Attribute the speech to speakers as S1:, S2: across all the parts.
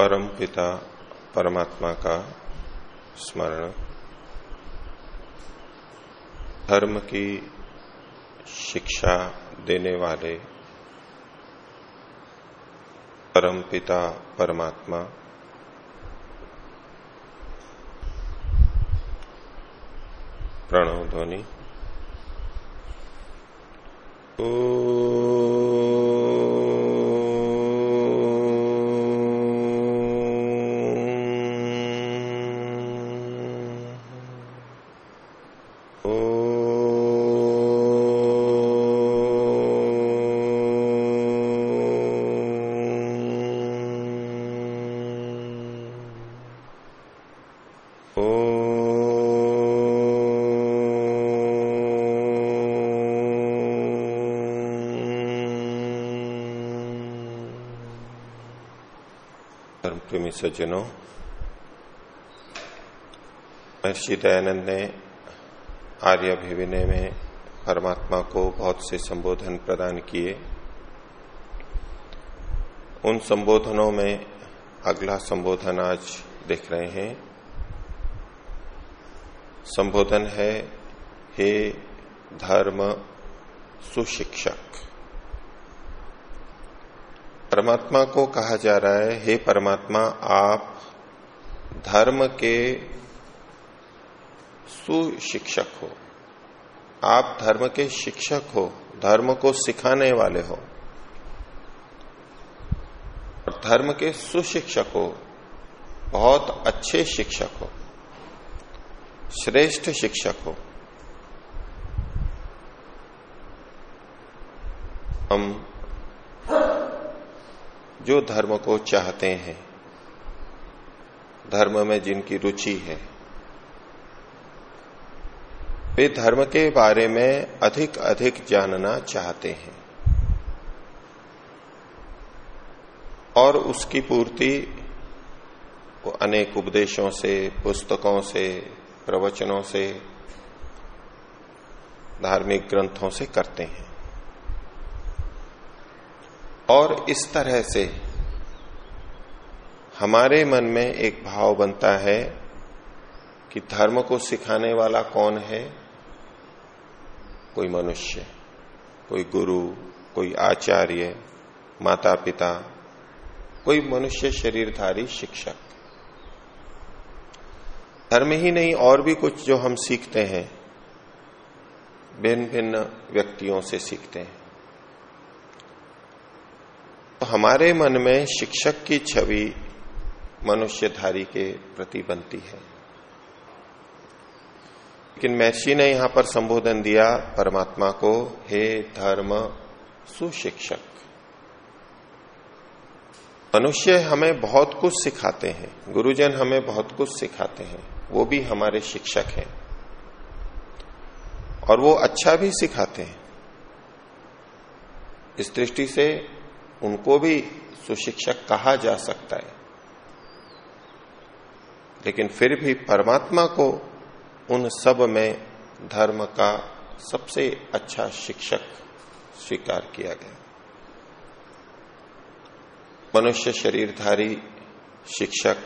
S1: परम पिता, परमात्मा का स्मरण। धर्म की शिक्षा देने वाले परम पिता, परमात्मा, प्रणव ध्वनि। प्रेमी सज्जनों महर्षि दयानंद ने आर्य अभिविनय में परमात्मा को बहुत से संबोधन प्रदान किए उन संबोधनों में अगला संबोधन आज देख रहे हैं संबोधन है हे धर्म सुशिक्षक परमात्मा को कहा जा रहा है, हे परमात्मा, आप धर्म के सुशिक्षक हो। आप धर्म के शिक्षक हो, धर्म को सिखाने वाले हो। और धर्म के सुशिक्षक हो, बहुत अच्छे शिक्षक हो, श्रेष्ठ शिक्षक हो। हम जो धर्म को चाहते हैं। धर्म में जिनकी रुचि है। वे धर्म के बारे में अधिक अधिक जानना चाहते हैं। और उसकी पूर्ति वो अनेक उपदेशों से, पुस्तकों से, प्रवचनों से, धार्मिक ग्रंथों से करते हैं। और इस तरह से हमारे मन में एक भाव बनता है कि धर्म को सिखाने वाला कौन है? कोई मनुष्य, कोई गुरु, कोई आचार्य माता पिता कोई मनुष्य शरीरधारी शिक्षक। धर्म ही नहीं, और भी कुछ जो हम सीखते हैं भिन्न भिन्न व्यक्तियों से सीखते हैं। तो हमारे मन में शिक्षक की छवि मनुष्यधारी के प्रति बनती है। लेकिन महर्षि ने यहाँ पर संबोधन दिया, परमात्मा को, हे धर्म, सुशिक्षक, मनुष्य हमें बहुत कुछ सिखाते हैं, गुरुजन हमें बहुत कुछ सिखाते हैं, वो भी हमारे शिक्षक हैं, और वो अच्छा भी सिखाते हैं। इस दृष्टि से उनको भी सुशिक्षक कहा जा सकता है। लेकिन फिर भी परमात्मा को उन सब में धर्म का सबसे अच्छा शिक्षक स्वीकार किया गया। मनुष्य शरीरधारी शिक्षक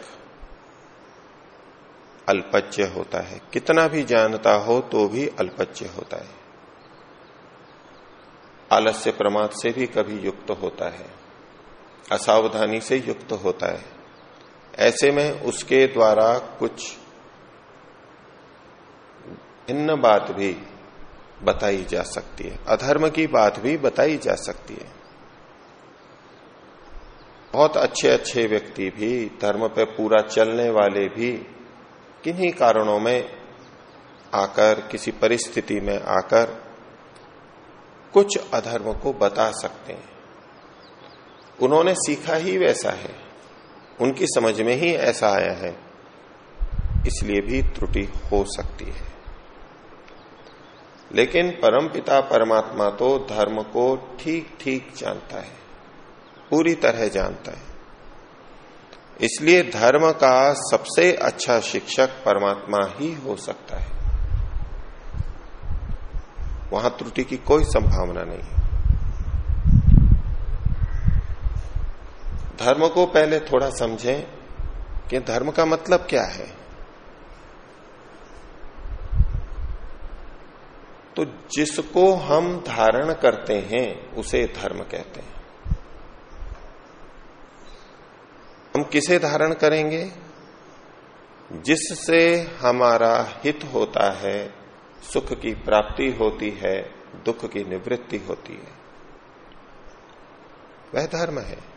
S1: अल्पज्य होता है। कितना भी जानता हो तो भी अल्पज्य होता है। आलस्य प्रमाद से भी कभी युक्त होता है। असावधानी से युक्त होता है। ऐसे में उसके द्वारा कुछ भिन्न बात भी बताई जा सकती है। अधर्म की बात भी बताई जा सकती है। बहुत अच्छे अच्छे व्यक्ति भी, धर्म पे पूरा चलने वाले भी किन्हीं कारणों में आकर, किसी परिस्थिति में आकर कुछ अधर्म को बता सकते हैं। उन्होंने सीखा ही वैसा है। उनकी समझ में ही ऐसा आया है। इसलिए भी त्रुटि हो सकती है। लेकिन परमपिता परमात्मा तो धर्म को ठीक ठीक जानता है। पूरी तरह जानता है। इसलिए धर्म का सबसे अच्छा शिक्षक परमात्मा ही हो सकता है। वहाँ त्रुटि की कोई संभावना नहीं है। धर्म को पहले थोड़ा समझें कि धर्म का मतलब क्या है। तो जिसको हम धारण करते हैं, उसे धर्म कहते हैं। हम किसे धारण करेंगे? जिससे हमारा हित होता है सुख की प्राप्ति होती है, दुख की निवृत्ति होती है। वह धर्म है।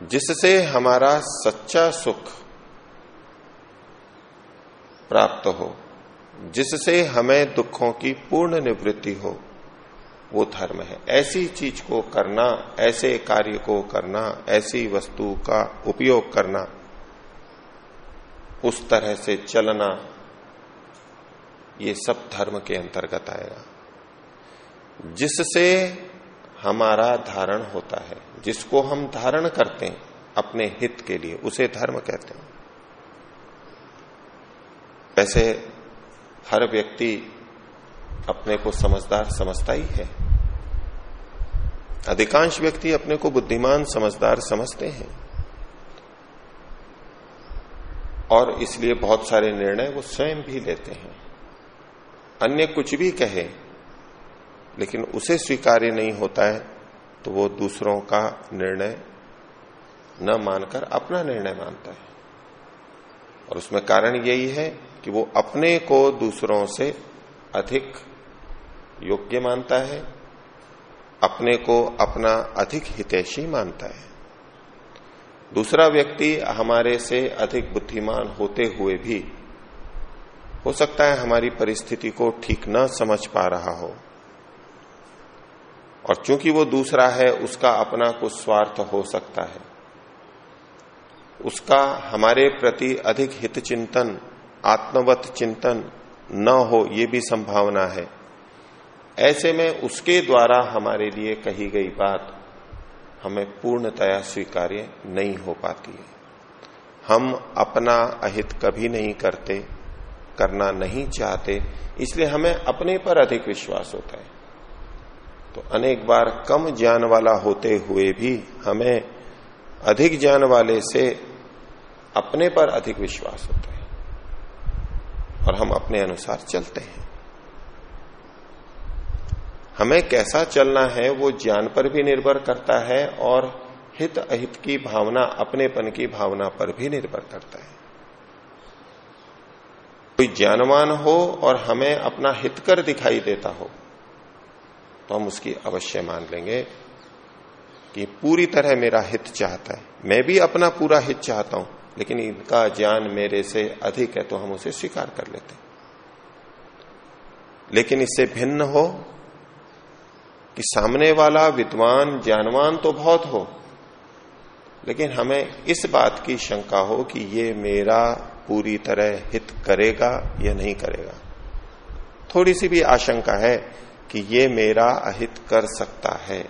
S1: जिससे हमारा सच्चा सुख प्राप्त हो, जिससे हमें दुखों की पूर्ण निवृत्ति हो, वो धर्म है। ऐसी चीज़ को करना, ऐसे कार्य को करना, ऐसी वस्तु का उपयोग करना, उस तरह से चलना ये सब धर्म के अंतर्गत आएगा। जिससे हमारा धारण होता है, जिसको हम धारण करते हैं अपने हित के लिए, उसे धर्म कहते हैं। वैसे हर व्यक्ति अपने को समझदार समझता ही है। अधिकांश व्यक्ति अपने को बुद्धिमान, समझदार समझते हैं। और इसलिए बहुत सारे निर्णय वो स्वयं भी लेते हैं। अन्य कुछ भी कहे, लेकिन उसे स्वीकार्य नहीं होता है तो वो दूसरों का निर्णय न मानकर अपना निर्णय मानता है। और उसमें कारण यही है कि वो अपने को दूसरों से अधिक योग्य मानता है, अपने को अपना अधिक हितैषी मानता है। दूसरा व्यक्ति हमारे से अधिक बुद्धिमान होते हुए भी हो सकता है हमारी परिस्थिति को ठीक न समझ पा रहा हो। और चूँकि वो दूसरा है, उसका अपना कुछ स्वार्थ हो सकता है। उसका हमारे प्रति अधिक हित चिंतन आत्मवत चिंतन न हो, ये भी संभावना है। ऐसे में उसके द्वारा हमारे लिए कही गई बात हमें पूर्णतया स्वीकार्य नहीं हो पाती है। हम अपना अहित कभी नहीं करते। करना नहीं चाहते, इसलिए हमें अपने पर अधिक विश्वास होता है। तो अनेक बार कम ज्ञान वाला होते हुए भी हमें अधिक ज्ञान वाले से अपने पर अधिक विश्वास होता है। और हम अपने अनुसार चलते हैं। हमें कैसा चलना है वो ज्ञान पर भी निर्भर करता है और हित अहित की भावना, अपनेपन की भावना पर भी निर्भर करता है। कोई ज्ञानवान हो और हमें अपना हित कर दिखाई देता हो तो हम उसकी अवश्य मान लेंगे कि पूरी तरह मेरा हित चाहता है। मैं भी अपना पूरा हित चाहता हूँ, लेकिन इनका ज्ञान मेरे से अधिक है तो हम उसे स्वीकार कर लेते हैं। लेकिन इससे भिन्न हो कि सामने वाला विद्वान, ज्ञानवान तो बहुत हो, लेकिन हमें इस बात की शंका हो कि ये मेरा पूरी तरह हित करेगा या नहीं करेगा। थोड़ी सी भी आशंका है कि ये मेरा अहित कर सकता है।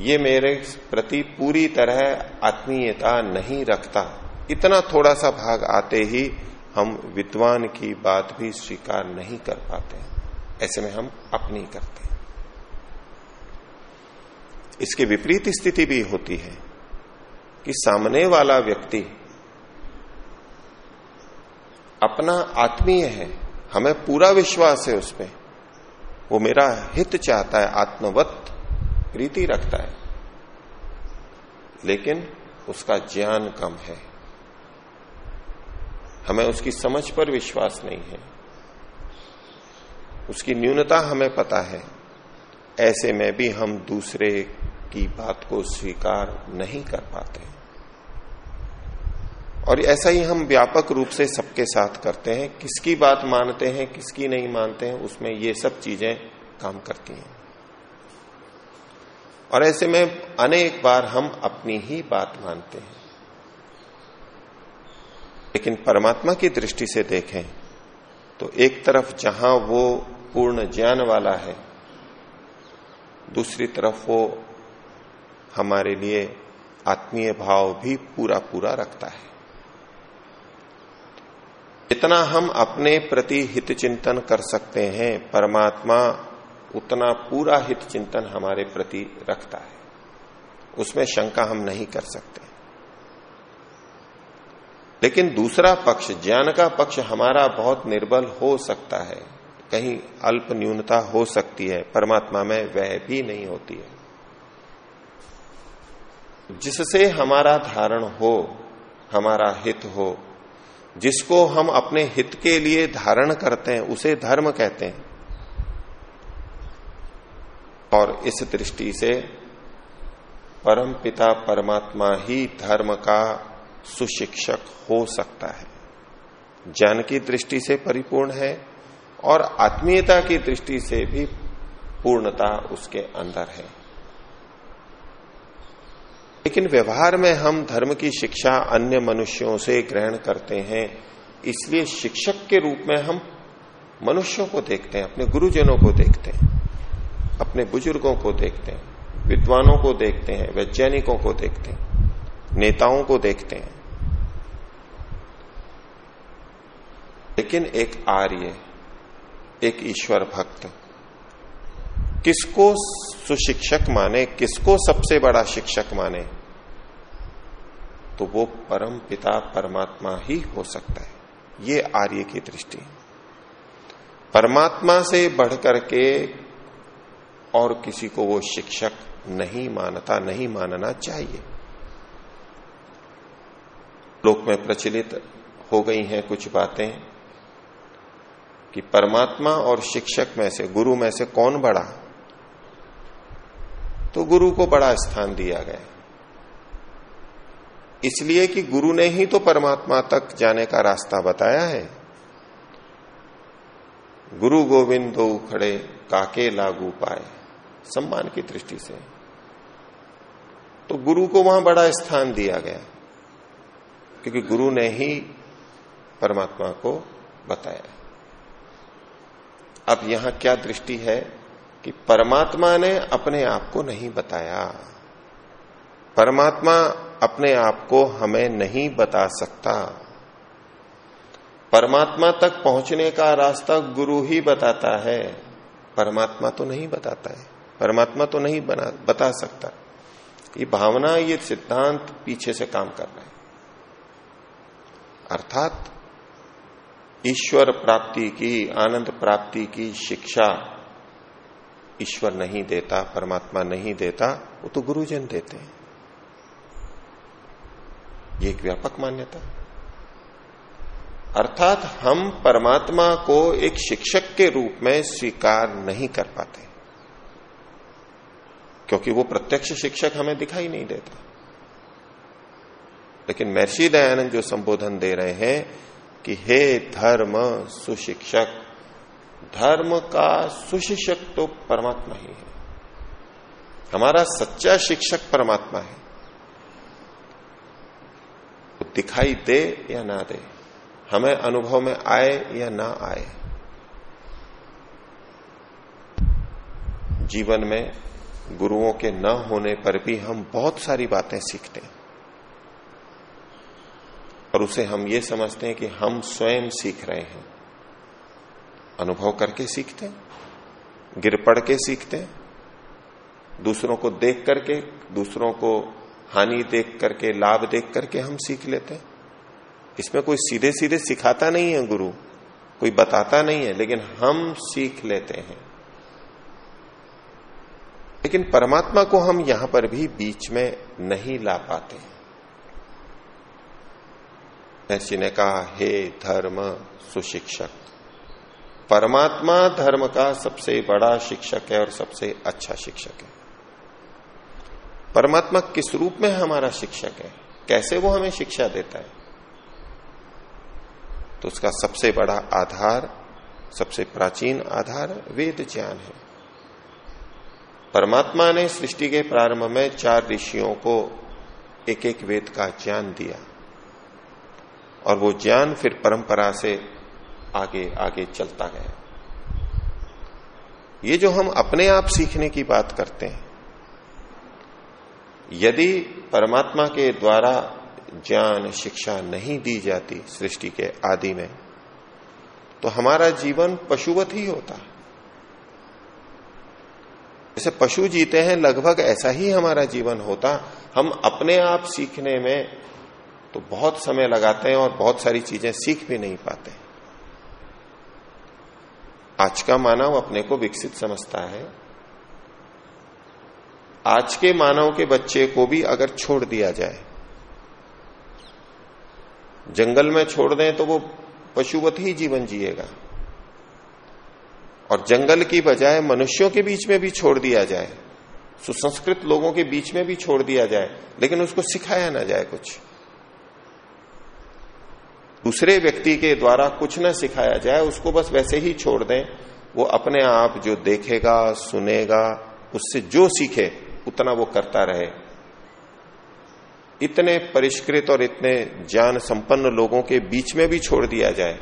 S1: ये मेरे प्रति पूरी तरह आत्मीयता नहीं रखता। इतना थोड़ा सा भाग आते ही हम विद्वान की बात भी स्वीकार नहीं कर पाते। ऐसे में हम अपनी करते हैं। इसके विपरीत स्थिति भी होती है कि सामने वाला व्यक्ति अपना आत्मीय है, हमें पूरा विश्वास है उसमें वो मेरा हित चाहता है, आत्मवत प्रीति रखता है। लेकिन उसका ज्ञान कम है। हमें उसकी समझ पर विश्वास नहीं है। उसकी न्यूनता हमें पता है। ऐसे में भी हम दूसरे की बात को स्वीकार नहीं कर पाते। और ऐसा ही हम व्यापक रूप से सबके साथ करते हैं। किसकी बात मानते हैं, किसकी नहीं मानते हैं, उसमें ये सब चीज़ें काम करती हैं। और ऐसे में अनेक बार हम अपनी ही बात मानते हैं। लेकिन परमात्मा की दृष्टि से देखें तो एक तरफ़ जहाँ वो पूर्ण ज्ञान वाला है, दूसरी तरफ़ वो हमारे लिए आत्मीय भाव भी पूरा पूरा रखता है। जितना हम अपने प्रति हित चिंतन कर सकते हैं। परमात्मा उतना पूरा हित चिंतन हमारे प्रति रखता है। उसमें शंका हम नहीं कर सकते। लेकिन दूसरा पक्ष, ज्ञान का पक्ष हमारा बहुत निर्बल हो सकता है। कहीं अल्प न्यूनता हो सकती है। परमात्मा में वह भी नहीं होती है। जिससे हमारा धारण हो, हमारा हित हो जिसको हम अपने हित के लिए धारण करते हैं, उसे धर्म कहते हैं। और इस दृष्टि से परम पिता परमात्मा ही धर्म का सुशिक्षक हो सकता है। ज्ञान की दृष्टि से परिपूर्ण है और आत्मीयता की दृष्टि से भी पूर्णता उसके अंदर है। लेकिन व्यवहार में हम धर्म की शिक्षा अन्य मनुष्यों से ग्रहण करते हैं, इसलिए शिक्षक के रूप में हम मनुष्यों को देखते हैं, अपने गुरुजनों को देखते हैं, अपने बुज़ुर्गों को देखते हैं, विद्वानों को देखते हैं, वैज्ञानिकों को देखते हैं, नेताओं को देखते हैं। लेकिन एक आर्य, एक ईश्वर भक्त किसको सुशिक्षक माने, किसको सबसे बड़ा शिक्षक माने तो वो परम पिता परमात्मा ही हो सकता है। ये आर्य की दृष्टि। परमात्मा से बढ़कर के और किसी को वो शिक्षक नहीं मानता, नहीं मानना चाहिए। लोक में प्रचलित हो गई हैं कुछ बातें कि परमात्मा और शिक्षक में से, गुरु में से कौन बड़ा? तो गुरु को बड़ा स्थान दिया गया। इसलिए कि गुरु ने ही तो परमात्मा तक जाने का रास्ता बताया है। गुरु गोविंद दो खड़े काके लागू पाए, सम्मान की दृष्टि से। तो गुरु को वहाँ बड़ा स्थान दिया गया, क्योंकि गुरु ने ही परमात्मा को बताया। अब यहाँ क्या दृष्टि है? कि परमात्मा ने अपने आप को नहीं बताया। परमात्मा अपने आप को हमें नहीं बता सकता। परमात्मा तक पहुँचने का रास्ता गुरु ही बताता है। परमात्मा तो नहीं बताता है। परमात्मा तो नहीं बना, बता सकता। ये भावना, ये सिद्धांत पीछे से काम कर रहा है। अर्थात ईश्वर प्राप्ति की, आनंद प्राप्ति की शिक्षा ईश्वर नहीं देता, परमात्मा नहीं देता, वो तो गुरुजन देते हैं। ये एक व्यापक मान्यता। अर्थात हम परमात्मा को एक शिक्षक के रूप में स्वीकार नहीं कर पाते। क्योंकि वो प्रत्यक्ष शिक्षक हमें दिखाई नहीं देता। लेकिन महर्षि दयानंद जो संबोधन दे रहे हैं कि हे धर्म सुशिक्षक धर्म का सुशिक्षक तो परमात्मा ही है। हमारा सच्चा शिक्षक परमात्मा है। वो दिखाई दे या ना दे, हमें अनुभव में आए या ना आए। जीवन में गुरुओं के न होने पर भी हम बहुत सारी बातें सीखते हैं। और उसे हम ये समझते हैं कि हम स्वयं सीख रहे हैं। अनुभव करके सीखते हैं, गिर पड़ के सीखते हैं, दूसरों को देख करके, दूसरों को हानि देख करके, लाभ देख करके हम सीख लेते हैं। इसमें कोई सीधे सीधे सिखाता नहीं है गुरु, कोई बताता नहीं है, लेकिन हम सीख लेते हैं। लेकिन परमात्मा को हम यहाँ पर भी बीच में नहीं ला पाते हैं। महर्षि ने कहा, हे धर्म सुशिक्षक परमात्मा धर्म का सबसे बड़ा शिक्षक है और सबसे अच्छा शिक्षक है। परमात्मा किस रूप में हमारा शिक्षक है? कैसे वो हमें शिक्षा देता है? तो उसका सबसे बड़ा आधार, सबसे प्राचीन आधार वेद ज्ञान है। परमात्मा ने सृष्टि के प्रारंभ में चार ऋषियों को एक एक वेद का ज्ञान दिया। और वो ज्ञान फिर परंपरा से आगे आगे चलता गया ये जो हम अपने आप सीखने की बात करते हैं, यदि परमात्मा के द्वारा ज्ञान, शिक्षा नहीं दी जाती सृष्टि के आदि में तो हमारा जीवन पशुवत ही होता। जैसे पशु जीते हैं, लगभग ऐसा ही हमारा जीवन होता। हम अपने आप सीखने में तो बहुत समय लगाते हैं और बहुत सारी चीज़ें सीख भी नहीं पाते। आज का मानव अपने को विकसित समझता है। आज के मानव के बच्चे को भी अगर छोड़ दिया जाए, जंगल में छोड़ दें तो वो पशुवत ही जीवन जिएगा। और जंगल की बजाय मनुष्यों के बीच में भी छोड़ दिया जाए, सुसंस्कृत लोगों के बीच में भी छोड़ दिया जाए, लेकिन उसको सिखाया ना जाए कुछ। दूसरे व्यक्ति के द्वारा कुछ ना सिखाया जाए, उसको बस वैसे ही छोड़ दें। वो अपने आप जो देखेगा, सुनेगा, उससे जो सीखे, उतना वो करता रहे। इतने परिष्कृत और इतने ज्ञान संपन्न लोगों के बीच में भी छोड़ दिया जाए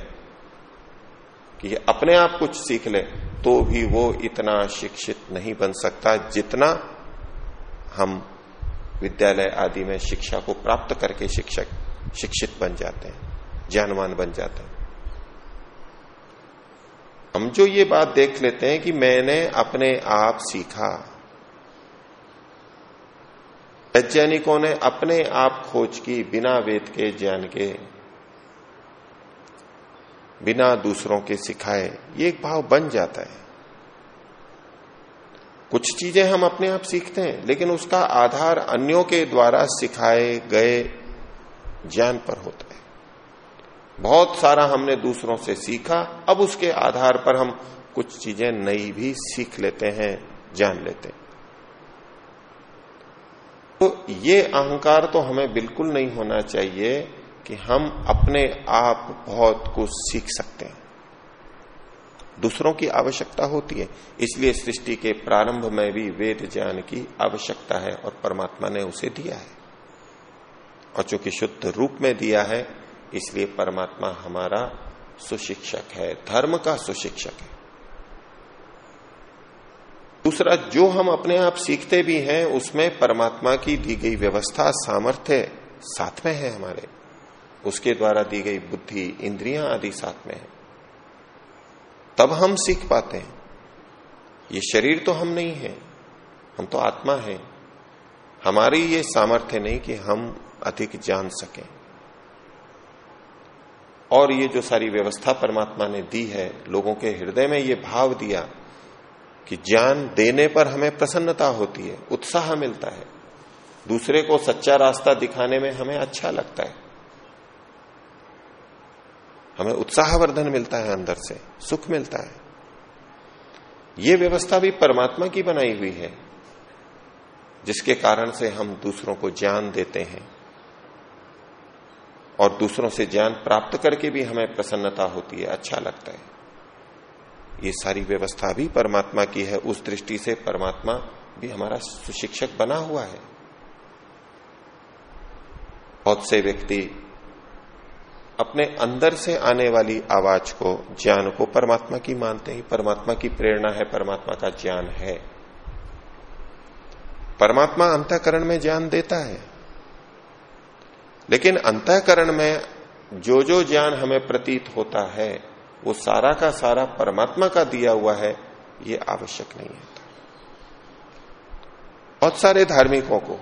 S1: कि ये अपने आप कुछ सीख ले तो भी वो इतना शिक्षित नहीं बन सकता जितना हम विद्यालय आदि में शिक्षा को प्राप्त करके शिक्षक, शिक्षित बन जाते हैं। ज्ञानवान बन जाते हैं। हम जो ये बात देख लेते हैं कि मैंने अपने आप सीखा। वैज्ञानिकों ने अपने आप खोज की बिना वेद के, ज्ञान के, बिना दूसरों के सिखाए। ये एक भाव बन जाता है। कुछ चीज़ें हम अपने आप सीखते हैं, लेकिन उसका आधार अन्यों के द्वारा सिखाए गए ज्ञान पर होता है। बहुत सारा हमने दूसरों से सीखा, अब उसके आधार पर हम कुछ चीज़ें नई भी सीख लेते हैं, जान लेते हैं। तो ये अहंकार तो हमें बिल्कुल नहीं होना चाहिए कि हम अपने आप बहुत कुछ सीख सकते हैं। दूसरों की आवश्यकता होती है, इसलिए सृष्टि के प्रारंभ में भी वेद ज्ञान की आवश्यकता है और परमात्मा ने उसे दिया है। और चूँकि शुद्ध रूप में दिया है इसलिए परमात्मा हमारा सुशिक्षक है, धर्म का सुशिक्षक है। दूसरा, जो हम अपने आप सीखते भी हैं, उसमें परमात्मा की दी गई व्यवस्था, सामर्थ्य साथ में है हमारे। उसके द्वारा दी गई बुद्धि, इंद्रियाँ आदि साथ में है। तब हम सीख पाते हैं। ये शरीर तो हम नहीं है, हम तो आत्मा है। हमारी ये सामर्थ्य नहीं कि हम अधिक जान सकें। और ये जो सारी व्यवस्था परमात्मा ने दी है, लोगों के हृदय में ये भाव दिया कि ज्ञान देने पर हमें प्रसन्नता होती है, उत्साह मिलता है। दूसरे को सच्चा रास्ता दिखाने में हमें अच्छा लगता है। हमें उत्साहवर्धन मिलता है अंदर से, सुख मिलता है। ये व्यवस्था भी परमात्मा की बनाई हुई है, जिसके कारण से हम दूसरों को ज्ञान देते हैं। और दूसरों से ज्ञान प्राप्त करके भी हमें प्रसन्नता होती है अच्छा लगता है। ये सारी व्यवस्था भी परमात्मा की है, उस दृष्टि से परमात्मा भी हमारा सुशिक्षक बना हुआ है। बहुत से व्यक्ति अपने अंदर से आने वाली आवाज़ को, ज्ञान को परमात्मा की मानते हैं। परमात्मा की प्रेरणा है, परमात्मा का ज्ञान है। परमात्मा अंतकरण में ज्ञान देता है। लेकिन अंतकरण में जो जो ज्ञान हमें प्रतीत होता है, वो सारा का सारा परमात्मा का दिया हुआ है, ये आवश्यक नहीं है। बहुत सारे धार्मिकों को,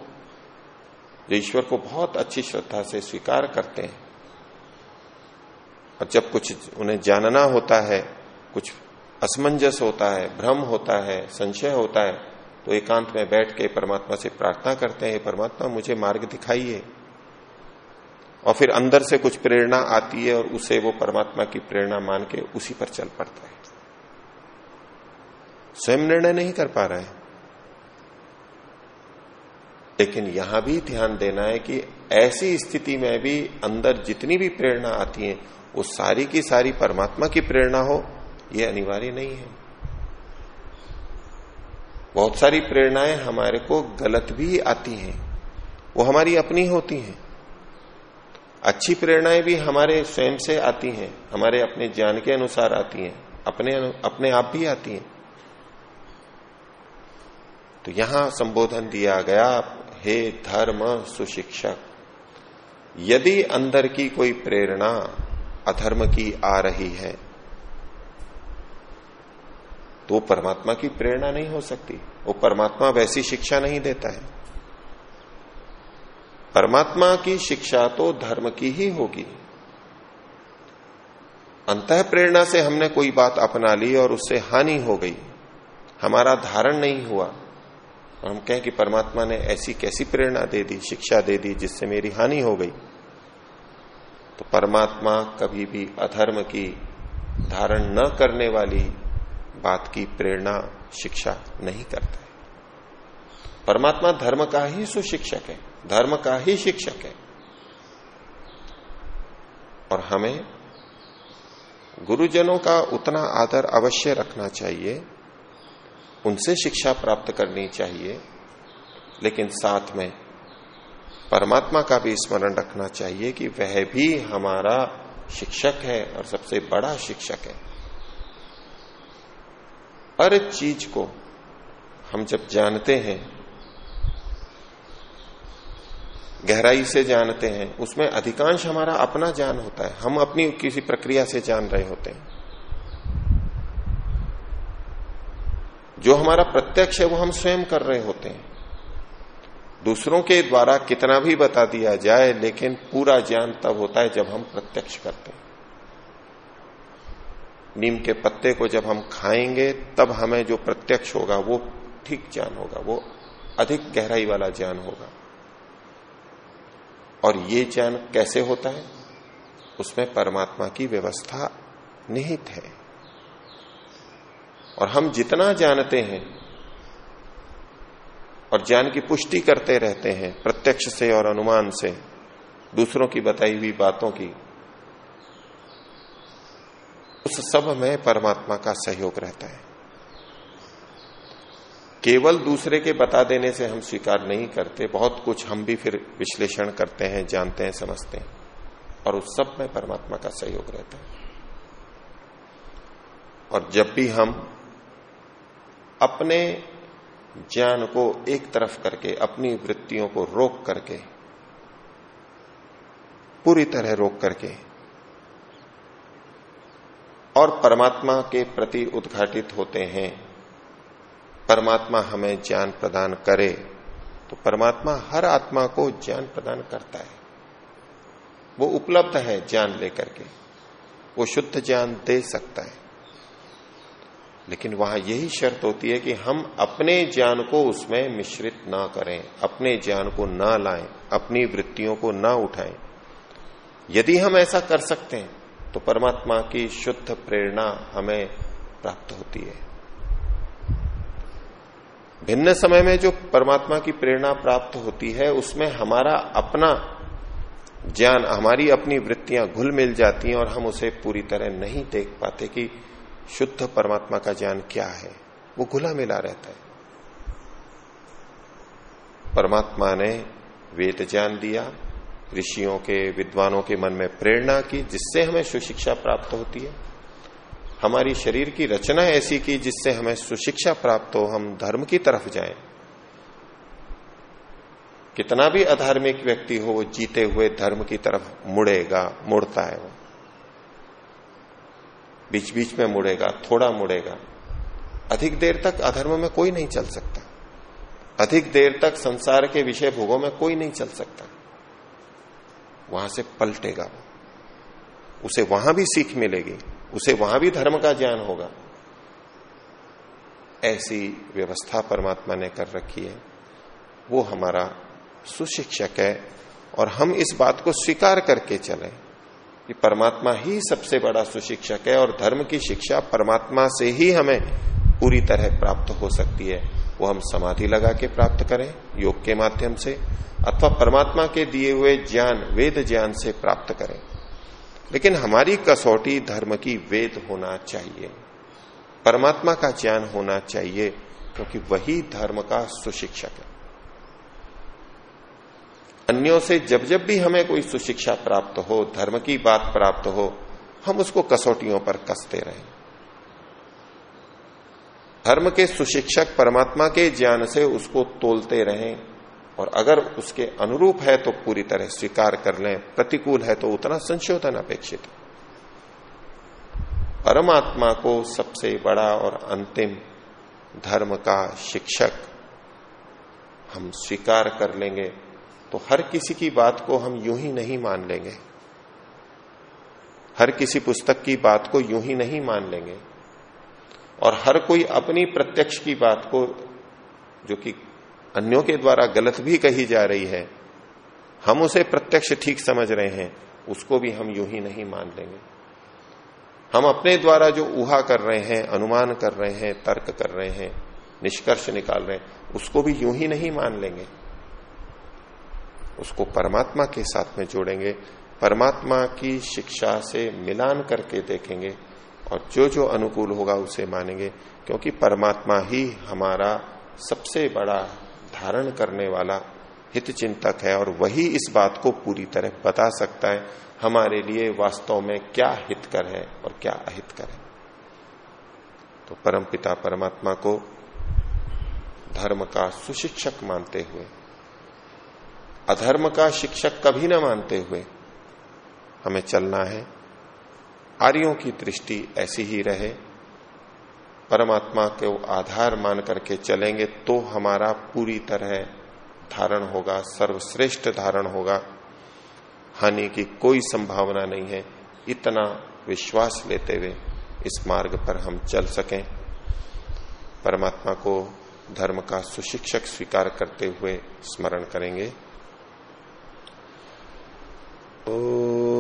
S1: जो ईश्वर को बहुत अच्छी श्रद्धा से स्वीकार करते हैं, और जब कुछ उन्हें जानना होता है, कुछ असमंजस होता है, भ्रम होता है, संशय होता है तो एकांत में बैठ के परमात्मा से प्रार्थना करते हैं, परमात्मा मुझे मार्ग दिखाइए। और फिर अंदर से कुछ प्रेरणा आती है और उसे वो परमात्मा की प्रेरणा मान के उसी पर चल पड़ता है। स्वयं निर्णय नहीं कर पा रहा है। लेकिन यहाँ भी ध्यान देना है कि ऐसी स्थिति में भी अंदर जितनी भी प्रेरणा आती है, वो सारी की सारी परमात्मा की प्रेरणा हो, ये अनिवार्य नहीं है। बहुत सारी प्रेरणाएँ हमारे को गलत भी आती हैं, वो हमारी अपनी होती हैं। अच्छी प्रेरणाएँ भी हमारे स्वयं से आती हैं, हमारे अपने ज्ञान के अनुसार आती हैं, अपने अपने आप भी आती हैं। तो यहाँ संबोधन दिया गया, हे धर्म सुशिक्षक, यदि अंदर की कोई प्रेरणा अधर्म की आ रही है तो परमात्मा की प्रेरणा नहीं हो सकती। वो परमात्मा वैसी शिक्षा नहीं देता है। परमात्मा की शिक्षा तो धर्म की ही होगी। अंत प्रेरणा से हमने कोई बात अपना ली और उससे हानि हो गई। हमारा धारण नहीं हुआ। और हम कहें कि परमात्मा ने ऐसी कैसी प्रेरणा दे दी, शिक्षा दे दी जिससे मेरी हानि हो गई। तो परमात्मा कभी भी अधर्म की धारण न करने वाली बात की प्रेरणा, शिक्षा नहीं करता परमात्मा धर्म का ही सुशिक्षक है। धर्म का ही शिक्षक है। और हमें गुरुजनों का उतना आदर अवश्य रखना चाहिए, उनसे शिक्षा प्राप्त करनी चाहिए, लेकिन साथ में परमात्मा का भी स्मरण रखना चाहिए कि वह भी हमारा शिक्षक है और सबसे बड़ा शिक्षक है। हर चीज़ को हम जब जानते हैं गहराई से जानते हैं, उसमें अधिकांश हमारा अपना ज्ञान होता है। हम अपनी किसी प्रक्रिया से जान रहे होते हैं। जो हमारा प्रत्यक्ष है, वो हम स्वयं कर रहे होते हैं। दूसरों के द्वारा कितना भी बता दिया जाए, लेकिन पूरा ज्ञान तब होता है जब हम प्रत्यक्ष करते हैं। नीम के पत्ते को जब हम खाएँगे, तब हमें जो प्रत्यक्ष होगा, वो ठीक ज्ञान होगा, वो अधिक गहराई वाला ज्ञान होगा। और ये ज्ञान कैसे होता है? उसमें परमात्मा की व्यवस्था निहित है। और हम जितना जानते हैं और ज्ञान की पुष्टि करते रहते हैं, प्रत्यक्ष से और अनुमान से, दूसरों की बताई हुई बातों की, उस सब में परमात्मा का सहयोग रहता है। केवल दूसरे के बता देने से हम स्वीकार नहीं करते, बहुत कुछ हम भी फिर विश्लेषण करते हैं, जानते हैं, समझते हैं, और उस सब में परमात्मा का सहयोग रहता है। और जब भी हम अपने ज्ञान को एक तरफ़ करके, अपनी वृत्तियों को रोक करके, पूरी तरह रोक करके, और परमात्मा के प्रति उद्घाटित होते हैं परमात्मा हमें ज्ञान प्रदान करे तो परमात्मा हर आत्मा को ज्ञान प्रदान करता है। वो उपलब्ध है ज्ञान लेकर के। वो शुद्ध ज्ञान दे सकता है। लेकिन वहाँ यही शर्त होती है कि हम अपने ज्ञान को उसमें मिश्रित ना करें, अपने ज्ञान को ना लाएँ, अपनी वृत्तियों को ना उठाएँ। यदि हम ऐसा कर सकते हैं तो परमात्मा की शुद्ध प्रेरणा हमें प्राप्त होती है। भिन्न समय में जो परमात्मा की प्रेरणा प्राप्त होती है, उसमें हमारा अपना ज्ञान, हमारी अपनी वृत्तियाँ घुल मिल जाती हैं और हम उसे पूरी तरह नहीं देख पाते कि शुद्ध परमात्मा का ज्ञान क्या है। वो घुला मिला रहता है। परमात्मा ने वेद ज्ञान दिया, ऋषियों के, विद्वानों के मन में प्रेरणा की, जिससे हमें सुशिक्षा प्राप्त होती है। हमारी शरीर की रचना ऐसी की जिससे हमें सुशिक्षा प्राप्त हो, हम धर्म की तरफ़ जाएँ। कितना भी अधार्मिक व्यक्ति हो, वो जीते हुए धर्म की तरफ़ मुड़ेगा, मुड़ता है वो। बीच बीच में मुड़ेगा, थोड़ा मुड़ेगा। अधिक देर तक अधर्म में कोई नहीं चल सकता। अधिक देर तक संसार के विषय भोगों में कोई नहीं चल सकता। वहाँ से पलटेगा वो। उसे वहाँ भी सीख मिलेगी। उसे वहाँ भी धर्म का ज्ञान होगा। ऐसी व्यवस्था परमात्मा ने कर रखी है। वो हमारा सुशिक्षक है और हम इस बात को स्वीकार करके चले कि परमात्मा ही सबसे बड़ा सुशिक्षक है और धर्म की शिक्षा परमात्मा से ही हमें पूरी तरह प्राप्त हो सकती है। वो हम समाधि लगा के प्राप्त करें, योग के माध्यम से, अथवा परमात्मा के दिए हुए ज्ञान, वेद ज्ञान से प्राप्त करें। लेकिन हमारी कसौटी धर्म की वेद होना चाहिए। परमात्मा का ज्ञान होना चाहिए, क्योंकि वही धर्म का सुशिक्षक है। अन्यों से जब जब भी हमें कोई सुशिक्षा प्राप्त हो, धर्म की बात प्राप्त हो, हम उसको कसौटियों पर कसते रहें। धर्म के सुशिक्षक परमात्मा के ज्ञान से उसको तोलते रहें। और अगर उसके अनुरूप है तो पूरी तरह स्वीकार कर लें, प्रतिकूल है तो उतना संशोधन अपेक्षित परमात्मा को सबसे बड़ा और अंतिम धर्म का शिक्षक हम स्वीकार कर लेंगे तो हर किसी की बात को हम यूँ ही नहीं मान लेंगे। हर किसी पुस्तक की बात को यूँ ही नहीं मान लेंगे। और हर कोई अपनी प्रत्यक्ष की बात को, जो कि अन्यों के द्वारा गलत भी कही जा रही है। हम उसे प्रत्यक्ष ठीक समझ रहे हैं, उसको भी हम यूँ ही नहीं मान लेंगे। हम अपने द्वारा जो ऊहा कर रहे हैं, अनुमान कर रहे हैं, तर्क कर रहे हैं, निष्कर्ष निकाल रहे हैं, उसको भी यूँ ही नहीं मान लेंगे। उसको परमात्मा के साथ में जोड़ेंगे, परमात्मा की शिक्षा से मिलान करके देखेंगे, और जो जो अनुकूल होगा उसे मानेंगे, क्योंकि परमात्मा ही हमारा सबसे बड़ा धारण करने वाला हित चिंतक है और वही इस बात को पूरी तरह बता सकता है, हमारे लिए वास्तव में क्या हितकर है और क्या अहितकर है। तो परम पिता परमात्मा को धर्म का सुशिक्षक मानते हुए, अधर्म का शिक्षक कभी ना मानते हुए हमें चलना है। आर्यों की दृष्टि ऐसी ही रहे परमात्मा को आधार मान करके चलेंगे तो हमारा पूरी तरह धारण होगा, सर्वश्रेष्ठ धारण होगा। हानि की कोई संभावना नहीं है। इतना विश्वास लेते हुए इस मार्ग पर हम चल सकें। परमात्मा को धर्म का सुशिक्षक स्वीकार करते हुए स्मरण करेंगे। ओ